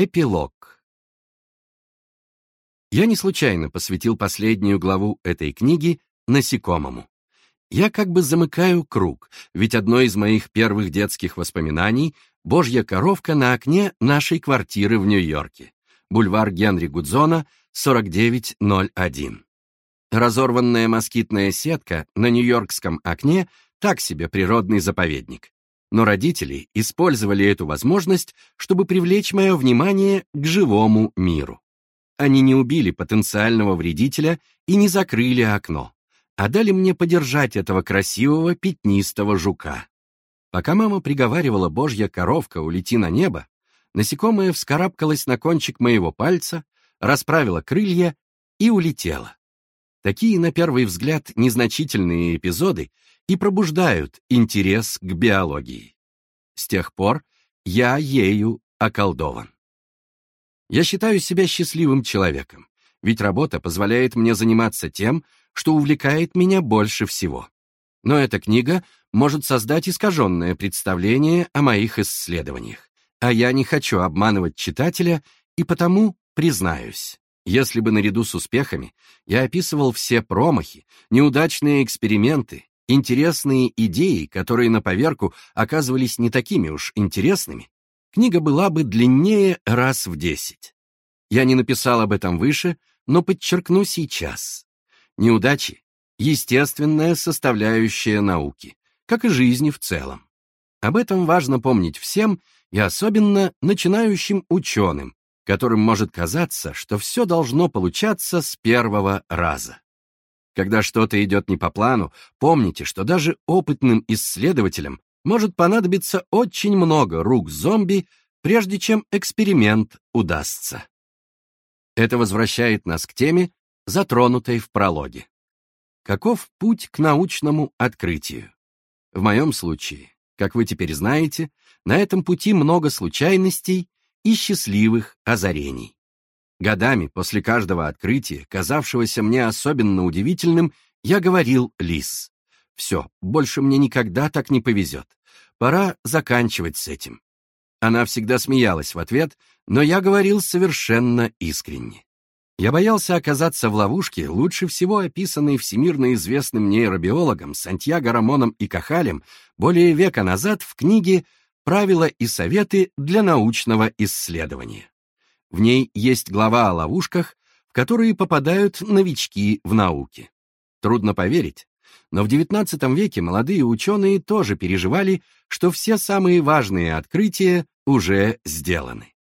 Эпилог. Я не случайно посвятил последнюю главу этой книги насекомому. Я как бы замыкаю круг, ведь одно из моих первых детских воспоминаний — божья коровка на окне нашей квартиры в Нью-Йорке. Бульвар Генри Гудзона, 4901. Разорванная москитная сетка на нью-йоркском окне — так себе природный заповедник но родители использовали эту возможность, чтобы привлечь мое внимание к живому миру. Они не убили потенциального вредителя и не закрыли окно, а дали мне подержать этого красивого пятнистого жука. Пока мама приговаривала «Божья коровка, улети на небо», насекомое вскарабкалось на кончик моего пальца, расправило крылья и улетело. Такие, на первый взгляд, незначительные эпизоды и пробуждают интерес к биологии. С тех пор я ею околдован. Я считаю себя счастливым человеком, ведь работа позволяет мне заниматься тем, что увлекает меня больше всего. Но эта книга может создать искаженное представление о моих исследованиях, а я не хочу обманывать читателя и потому признаюсь. Если бы наряду с успехами я описывал все промахи, неудачные эксперименты, интересные идеи, которые на поверку оказывались не такими уж интересными, книга была бы длиннее раз в десять. Я не написал об этом выше, но подчеркну сейчас. Неудачи — естественная составляющая науки, как и жизни в целом. Об этом важно помнить всем и особенно начинающим ученым, которым может казаться, что все должно получаться с первого раза. Когда что-то идет не по плану, помните, что даже опытным исследователям может понадобиться очень много рук зомби, прежде чем эксперимент удастся. Это возвращает нас к теме, затронутой в прологе. Каков путь к научному открытию? В моем случае, как вы теперь знаете, на этом пути много случайностей и счастливых озарений. Годами после каждого открытия, казавшегося мне особенно удивительным, я говорил Лис. «Все, больше мне никогда так не повезет. Пора заканчивать с этим». Она всегда смеялась в ответ, но я говорил совершенно искренне. Я боялся оказаться в ловушке, лучше всего описанной всемирно известным нейробиологом Сантьяго Рамоном и Кахалем более века назад в книге «Правила и советы для научного исследования». В ней есть глава о ловушках, в которые попадают новички в науке. Трудно поверить, но в XIX веке молодые ученые тоже переживали, что все самые важные открытия уже сделаны.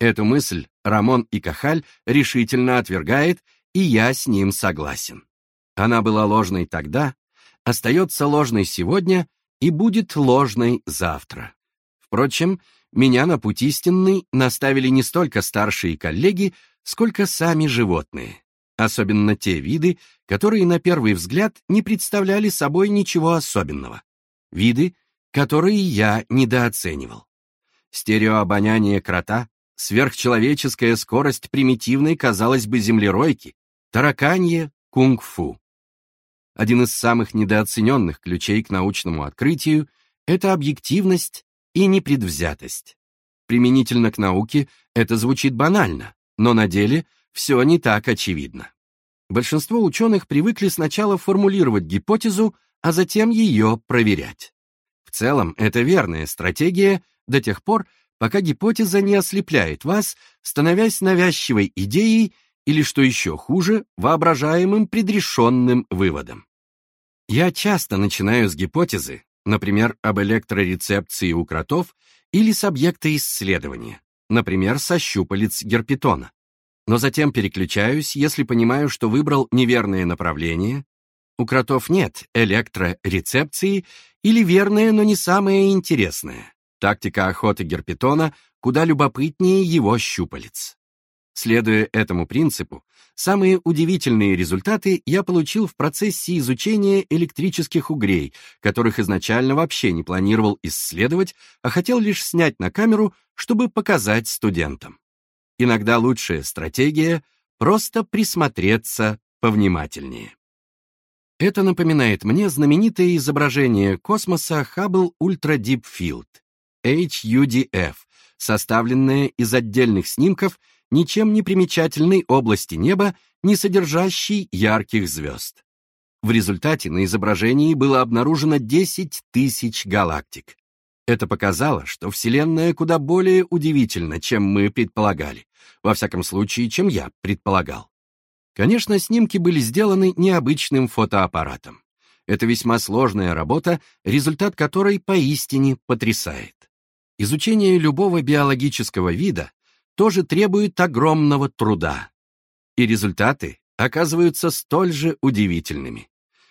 Эту мысль Рамон и Кахаль решительно отвергает, и я с ним согласен. Она была ложной тогда, остается ложной сегодня и будет ложной завтра. Впрочем, меня на путь истинный наставили не столько старшие коллеги, сколько сами животные, особенно те виды, которые на первый взгляд не представляли собой ничего особенного. Виды, которые я недооценивал. Стереообоняние крота, сверхчеловеческая скорость примитивной, казалось бы, землеройки, тараканье, кунг-фу. Один из самых недооцененных ключей к научному открытию — это объективность и непредвзятость. Применительно к науке это звучит банально, но на деле все не так очевидно. Большинство ученых привыкли сначала формулировать гипотезу, а затем ее проверять. В целом, это верная стратегия до тех пор, пока гипотеза не ослепляет вас, становясь навязчивой идеей или, что еще хуже, воображаемым предрешенным выводом. Я часто начинаю с гипотезы, например, об электрорецепции у кротов, или с объекта исследования, например, со щупалец герпетона. Но затем переключаюсь, если понимаю, что выбрал неверное направление. У кротов нет электрорецепции или верное, но не самое интересное. Тактика охоты герпетона куда любопытнее его щупалец. Следуя этому принципу, самые удивительные результаты я получил в процессе изучения электрических угрей, которых изначально вообще не планировал исследовать, а хотел лишь снять на камеру, чтобы показать студентам. Иногда лучшая стратегия — просто присмотреться повнимательнее. Это напоминает мне знаменитое изображение космоса Hubble Ultra Deep Field, HUDF, составленная из отдельных снимков ничем не примечательной области неба, не содержащей ярких звезд. В результате на изображении было обнаружено 10 тысяч галактик. Это показало, что Вселенная куда более удивительна, чем мы предполагали. Во всяком случае, чем я предполагал. Конечно, снимки были сделаны необычным фотоаппаратом. Это весьма сложная работа, результат которой поистине потрясает. Изучение любого биологического вида тоже требует огромного труда. И результаты оказываются столь же удивительными.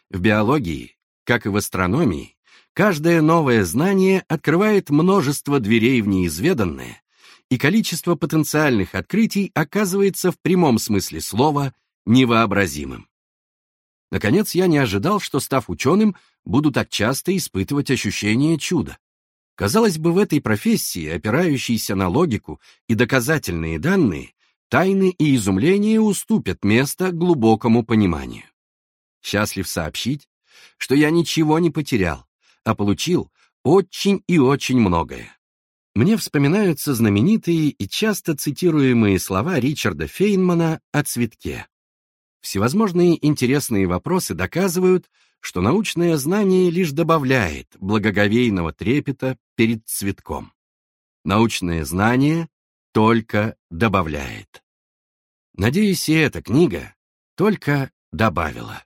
В биологии, как и в астрономии, каждое новое знание открывает множество дверей в неизведанное, и количество потенциальных открытий оказывается в прямом смысле слова невообразимым. Наконец, я не ожидал, что, став ученым, буду так часто испытывать ощущение чуда. Казалось бы, в этой профессии, опирающейся на логику и доказательные данные, тайны и изумления уступят место глубокому пониманию. Счастлив сообщить, что я ничего не потерял, а получил очень и очень многое. Мне вспоминаются знаменитые и часто цитируемые слова Ричарда Фейнмана о цветке. Всевозможные интересные вопросы доказывают, что научное знание лишь добавляет благоговейного трепета перед цветком. Научное знание только добавляет. Надеюсь, и эта книга только добавила.